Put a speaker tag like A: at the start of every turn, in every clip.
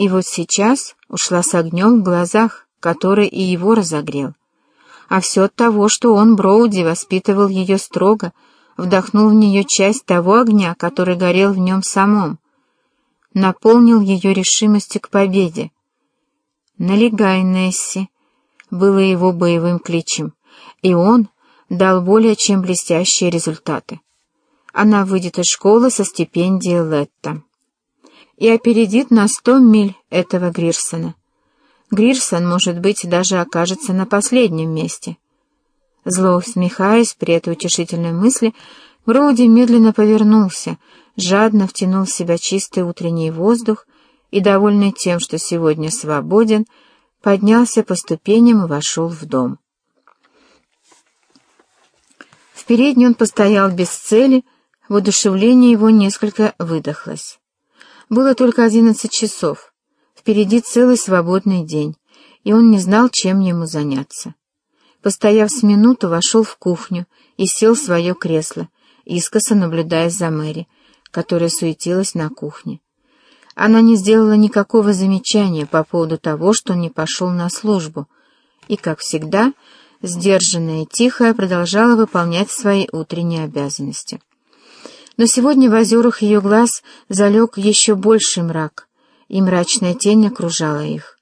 A: И вот сейчас ушла с огнем в глазах, который и его разогрел. А все от того, что он, Броуди, воспитывал ее строго, вдохнул в нее часть того огня, который горел в нем самом, наполнил ее решимостью к победе. «Налегай, Несси!» было его боевым кличем, и он дал более чем блестящие результаты. Она выйдет из школы со стипендией Летта и опередит на сто миль этого Грирсона. Грирсон, может быть, даже окажется на последнем месте. Зло усмехаясь при этой утешительной мысли, Броуди медленно повернулся, жадно втянул в себя чистый утренний воздух и, довольный тем, что сегодня свободен, поднялся по ступеням и вошел в дом. В передней он постоял без цели, воодушевление его несколько выдохлось. Было только одиннадцать часов, впереди целый свободный день, и он не знал, чем ему заняться. Постояв с минуту, вошел в кухню и сел в свое кресло, искоса наблюдая за Мэри, которая суетилась на кухне. Она не сделала никакого замечания по поводу того, что он не пошел на службу, и, как всегда, сдержанная и тихая, продолжала выполнять свои утренние обязанности. Но сегодня в озерах ее глаз залег еще больший мрак, и мрачная тень окружала их.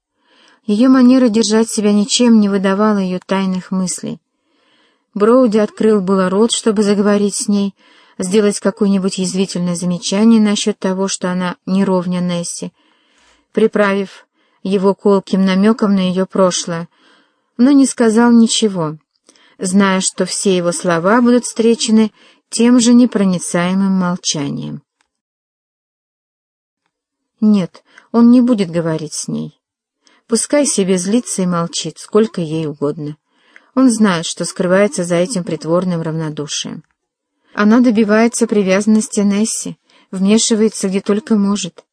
A: Ее манера держать себя ничем не выдавала ее тайных мыслей. Броуди открыл было рот, чтобы заговорить с ней, сделать какое-нибудь язвительное замечание насчет того, что она не ровня Несси, приправив его колким намеком на ее прошлое, но не сказал ничего, зная, что все его слова будут встречены тем же непроницаемым молчанием. Нет, он не будет говорить с ней. Пускай себе злится и молчит, сколько ей угодно. Он знает, что скрывается за этим притворным равнодушием. Она добивается привязанности Несси, вмешивается где только может.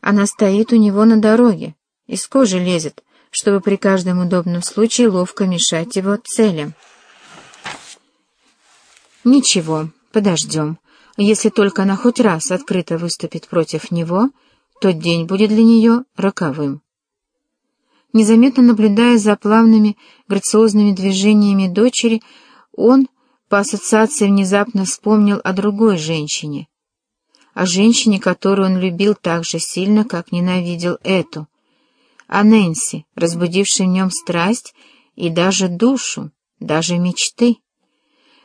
A: Она стоит у него на дороге, из кожи лезет, чтобы при каждом удобном случае ловко мешать его целям. Ничего, подождем. Если только она хоть раз открыто выступит против него, тот день будет для нее роковым. Незаметно наблюдая за плавными, грациозными движениями дочери, он по ассоциации внезапно вспомнил о другой женщине. О женщине, которую он любил так же сильно, как ненавидел эту. О Нэнси, разбудившей в нем страсть и даже душу, даже мечты.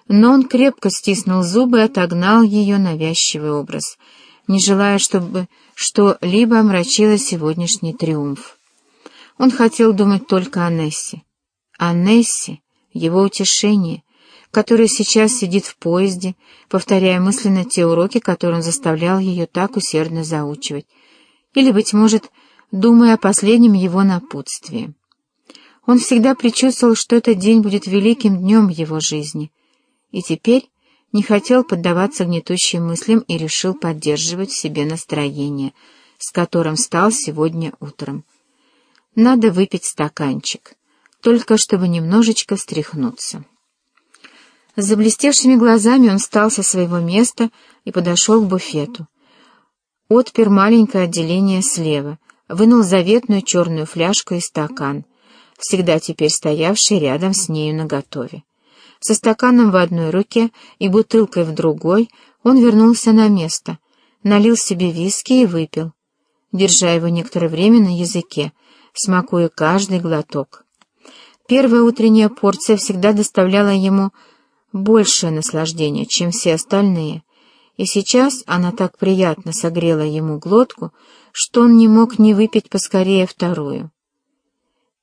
A: Но он крепко стиснул зубы и отогнал ее навязчивый образ, не желая, чтобы что-либо омрачило сегодняшний триумф. Он хотел думать только о Нессе. О Нессе, его утешении, которая сейчас сидит в поезде, повторяя мысленно те уроки, которые он заставлял ее так усердно заучивать, или, быть может, думая о последнем его напутствии. Он всегда предчувствовал, что этот день будет великим днем его жизни, и теперь не хотел поддаваться гнетущим мыслям и решил поддерживать в себе настроение, с которым стал сегодня утром. Надо выпить стаканчик, только чтобы немножечко встряхнуться. С заблестевшими глазами он встал со своего места и подошел к буфету. Отпер маленькое отделение слева, вынул заветную черную фляжку и стакан, всегда теперь стоявший рядом с нею наготове. Со стаканом в одной руке и бутылкой в другой он вернулся на место, налил себе виски и выпил, держа его некоторое время на языке, смакуя каждый глоток. Первая утренняя порция всегда доставляла ему большее наслаждение, чем все остальные, и сейчас она так приятно согрела ему глотку, что он не мог не выпить поскорее вторую.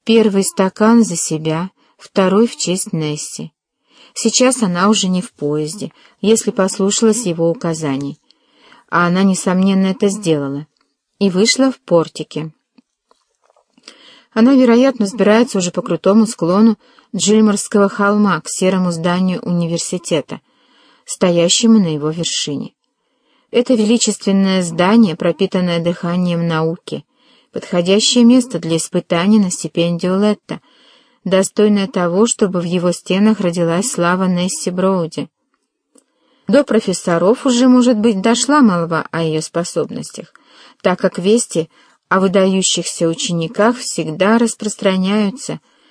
A: Первый стакан за себя, второй в честь Несси. Сейчас она уже не в поезде, если послушалась его указаний. А она, несомненно, это сделала. И вышла в портике. Она, вероятно, сбирается уже по крутому склону Джильморского холма к серому зданию университета, стоящему на его вершине. Это величественное здание, пропитанное дыханием науки, подходящее место для испытаний на стипендию Летта, достойное того, чтобы в его стенах родилась слава Несси Броуди. До профессоров уже, может быть, дошла молва о ее способностях, так как вести о выдающихся учениках всегда распространяются –